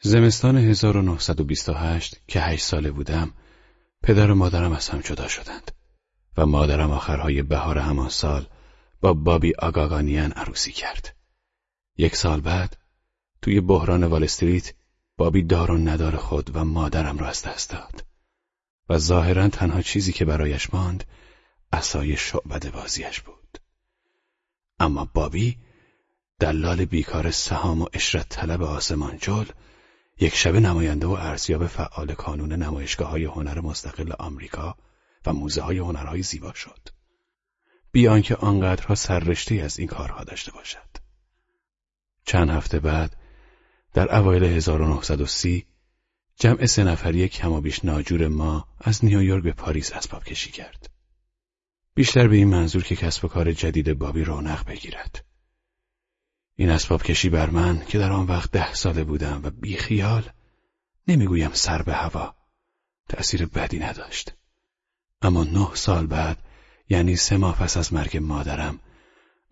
زمستان 1928 که هشت ساله بودم پدر و مادرم از هم جدا شدند و مادرم آخرهای بهار همان سال با بابی آگاگانیان عروسی کرد. یک سال بعد توی بحران وال استریت بابی دار و ندار خود و مادرم را از دست داد و ظاهرا تنها چیزی که برایش ماند اسای شعبد بازیش بود. اما بابی دلال بیکار سهام و اشرت طلب آسمان جل یک شب نماینده و ارزیاب فعال کانون نمایشگاه های هنر مستقل آمریکا و موزه های هنرهای زیبا شد. بیان که آنقدرها سررشته از این کارها داشته باشد. چند هفته بعد در اوایل 1930 جمع سه نفری کم و بیش ناجور ما از نیویورک به پاریس اسباب کشی کرد. بیشتر به این منظور که کسب و کار جدید بابی رونق بگیرد. این اسباب کشی بر من که در آن وقت ده ساله بودم و بیخیال نمی‌گویم سر به هوا تأثیر بدی نداشت. اما نه سال بعد یعنی سه ماه پس از مرگ مادرم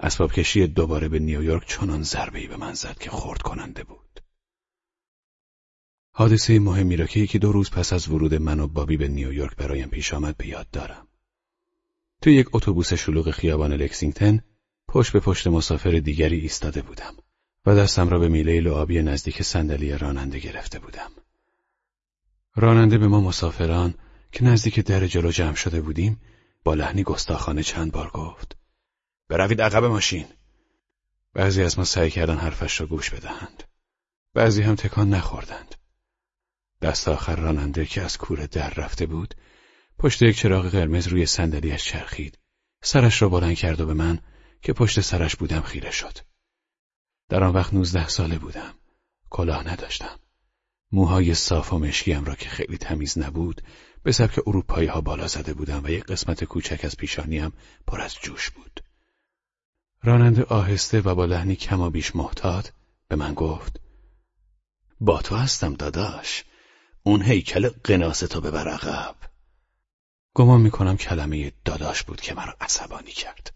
اسباب کشی دوباره به نیویورک چنان ضربه‌ای به من زد که خورد کننده بود. حادثه مهمی را که یکی دو روز پس از ورود من و بابی به نیویورک برایم پیش آمد به یاد دارم. توی یک اتوبوس شلوغ خیابان لکسینگتن پشت به پشت مسافر دیگری ایستاده بودم و دستم را به میله لعابی نزدیک صندلی راننده گرفته بودم. راننده به ما مسافران که نزدیک در جلو جمع شده بودیم با لحنی گستاخانه چند بار گفت بروید عقب ماشین. بعضی از ما سعی کردن حرفش را گوش بدهند. بعضی هم تکان نخوردند. دست آخر راننده که از کوره در رفته بود پشت یک چراغ قرمز روی صندلیاش چرخید. سرش را بلند کرد و به من که پشت سرش بودم خیره شد. در آن وقت نوزده ساله بودم. کلاه نداشتم. موهای صاف و مشکیم را که خیلی تمیز نبود به سبک اروپایی ها بالا زده بودم و یک قسمت کوچک از پیشانیم پر از جوش بود. راننده آهسته و با لحنی کم و بیش محتاط به من گفت با تو هستم داداش. اون هیکل قناس تو ببر عقب. گمان می‌کنم کلمه داداش بود که مرا عصبانی کرد.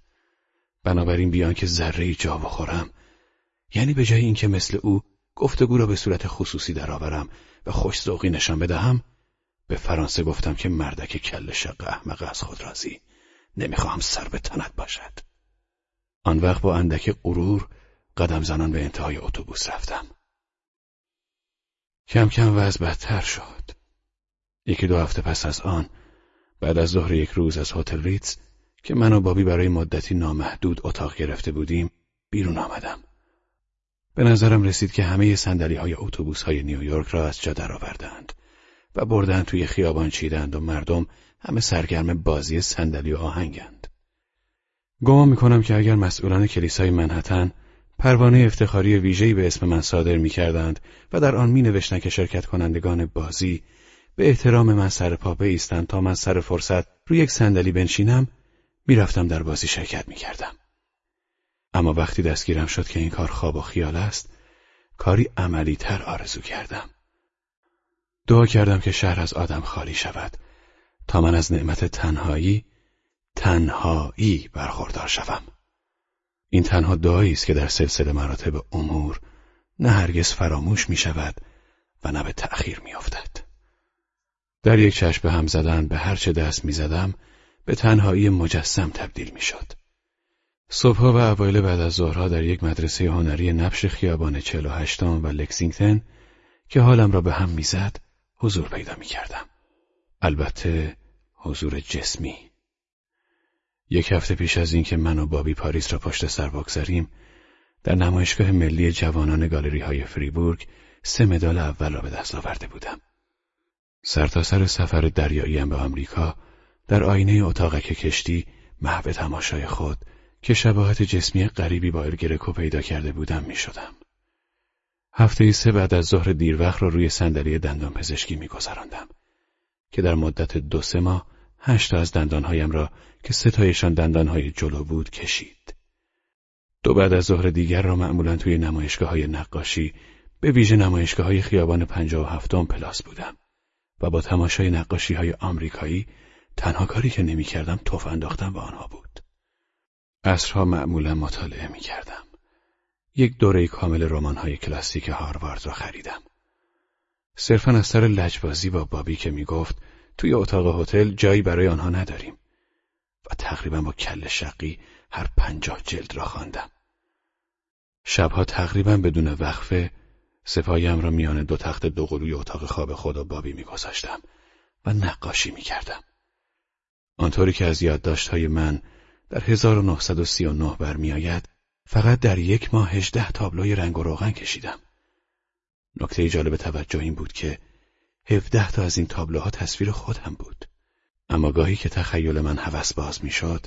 بنابراین بیان که ذره جا بخورم. یعنی به جای اینکه مثل او گفتگو را به صورت خصوصی درآورم و خوش ذوقی نشان بدهم به فرانسه گفتم که مردک کل شق احمق از خود راضی. نمی‌خواهم سر به تنت باشد. آن وقت با اندک غرور قدم زنان به انتهای اتوبوس رفتم. کم کم وضع بدتر شد. یکی دو هفته پس از آن بعد از ظهر یک روز از هتل ریتز که من و بابی برای مدتی نامحدود اتاق گرفته بودیم بیرون آمدم به نظرم رسید که همه سندلی های اتوبوس های نیویورک را از جا درآوردند و بردن توی خیابان چیدند و مردم همه سرگرم بازی صندلی و آهنگند. گمان می‌کنم که اگر مسئولان کلیسای منحتن پروانه افتخاری ویژه‌ای به اسم من صادر می‌کردند و در آن می که شرکت کنندگان بازی به احترام من سر پا بایستند تا من سر فرصت روی یک صندلی بنشینم می‌رفتم در بازی شرکت می‌کردم. اما وقتی دستگیرم شد که این کار خواب و خیال است کاری عملی تر آرزو کردم. دعا کردم که شهر از آدم خالی شود تا من از نعمت تنهایی تنهایی برخوردار شوم. این تنها دعایی است که در سلسله مراتب امور نه هرگز فراموش می شود و نه به تأخیر می افتد. در یک چشم به هم زدن به هر چه دست می زدم به تنهایی مجسم تبدیل می شد. صبحها و اوایل بعد از ظهرها در یک مدرسه هنری نبش خیابان 48 و لکسینگتن که حالم را به هم می‌زد حضور پیدا می کردم. البته حضور جسمی. یک هفته پیش از اینکه من و بابی پاریس را پشت سر بگذاریم در نمایشگاه ملی جوانان گالری های فریبورگ سه مدال اول را به دست آورده بودم. سرتاسر سر سفر دریاییم به آمریکا در آینه اتاقک کشتی محو تماشای خود که شباهت جسمی غریبی با الگرکو پیدا کرده بودم می شدم. هفته سه بعد از ظهر دیر وقت را روی صندلی دندان پزشکی میگذراندم که در مدت دو سه ماه هشت از دندانهایم را که سه تایشان دندانهای جلو بود کشید. دو بعد از ظهر دیگر را معمولا توی نمایشگاه های نقاشی به ویژه نمایشگاه های خیابان پنجاه و هفتم پلاس بودم و با تماشای نقاشی های آمریکایی تنها کاری که نمی کردم توف انداختم به آنها بود. عصرها معمولا مطالعه می کردم. یک دوره کامل رمان‌های کلاسیک هاروارد را خریدم. صرفا از سر لجبازی با بابی که می‌گفت توی اتاق هتل جایی برای آنها نداریم و تقریبا با کل شقی هر پنجاه جلد را خواندم. شبها تقریبا بدون وقفه سپایم را میان دو تخت دوقلوی اتاق خواب خود و بابی میگذاشتم و نقاشی می‌کردم. آنطوری که از یادداشتهای من در 1939 برمیآید فقط در یک ماه هجده تابلوی رنگ و روغن کشیدم. نکته جالب توجه این بود که هفده تا از این تابلوها تصویر خودم بود. اما گاهی که تخیل من هوس باز می‌شد،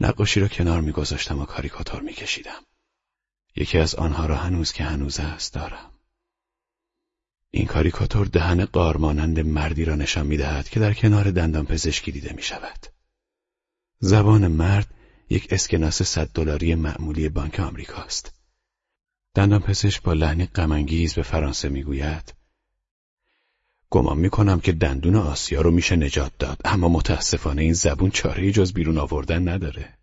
نقاشی را کنار میگذاشتم و کاریکاتور میکشیدم. یکی از آنها را هنوز که هنوز است دارم. این کاریکاتور دهن قارمانند مردی را نشان می‌دهد که در کنار دندان پزشکی دیده می شود. زبان مرد یک اسکناس صد دلاری معمولی بانک آمریکاست. دندان پزشک با لحنی غمانگیز به فرانسه می‌گوید گمان می‌کنم که دندون آسیا رو میشه نجات داد اما متاسفانه این زبون چاره جز بیرون آوردن نداره.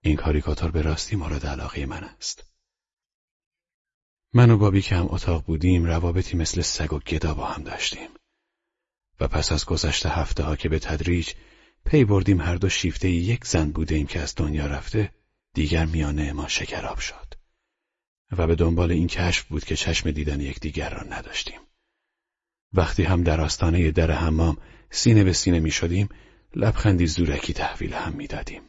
این کاریکاتور به راستی مورد علاقه من است. من و بابی که هم اتاق بودیم روابطی مثل سگ و گدا با هم داشتیم. و پس از گذشت هفته ها که به تدریج پی بردیم هر دو شیفته یک زن بودیم که از دنیا رفته دیگر میانه ما شکراب شد. و به دنبال این کشف بود که چشم دیدن یکدیگر را نداشتیم. وقتی هم در آستانه در حمام سینه به سینه می شدیم لبخندی زورکی تحویل هم می دادیم.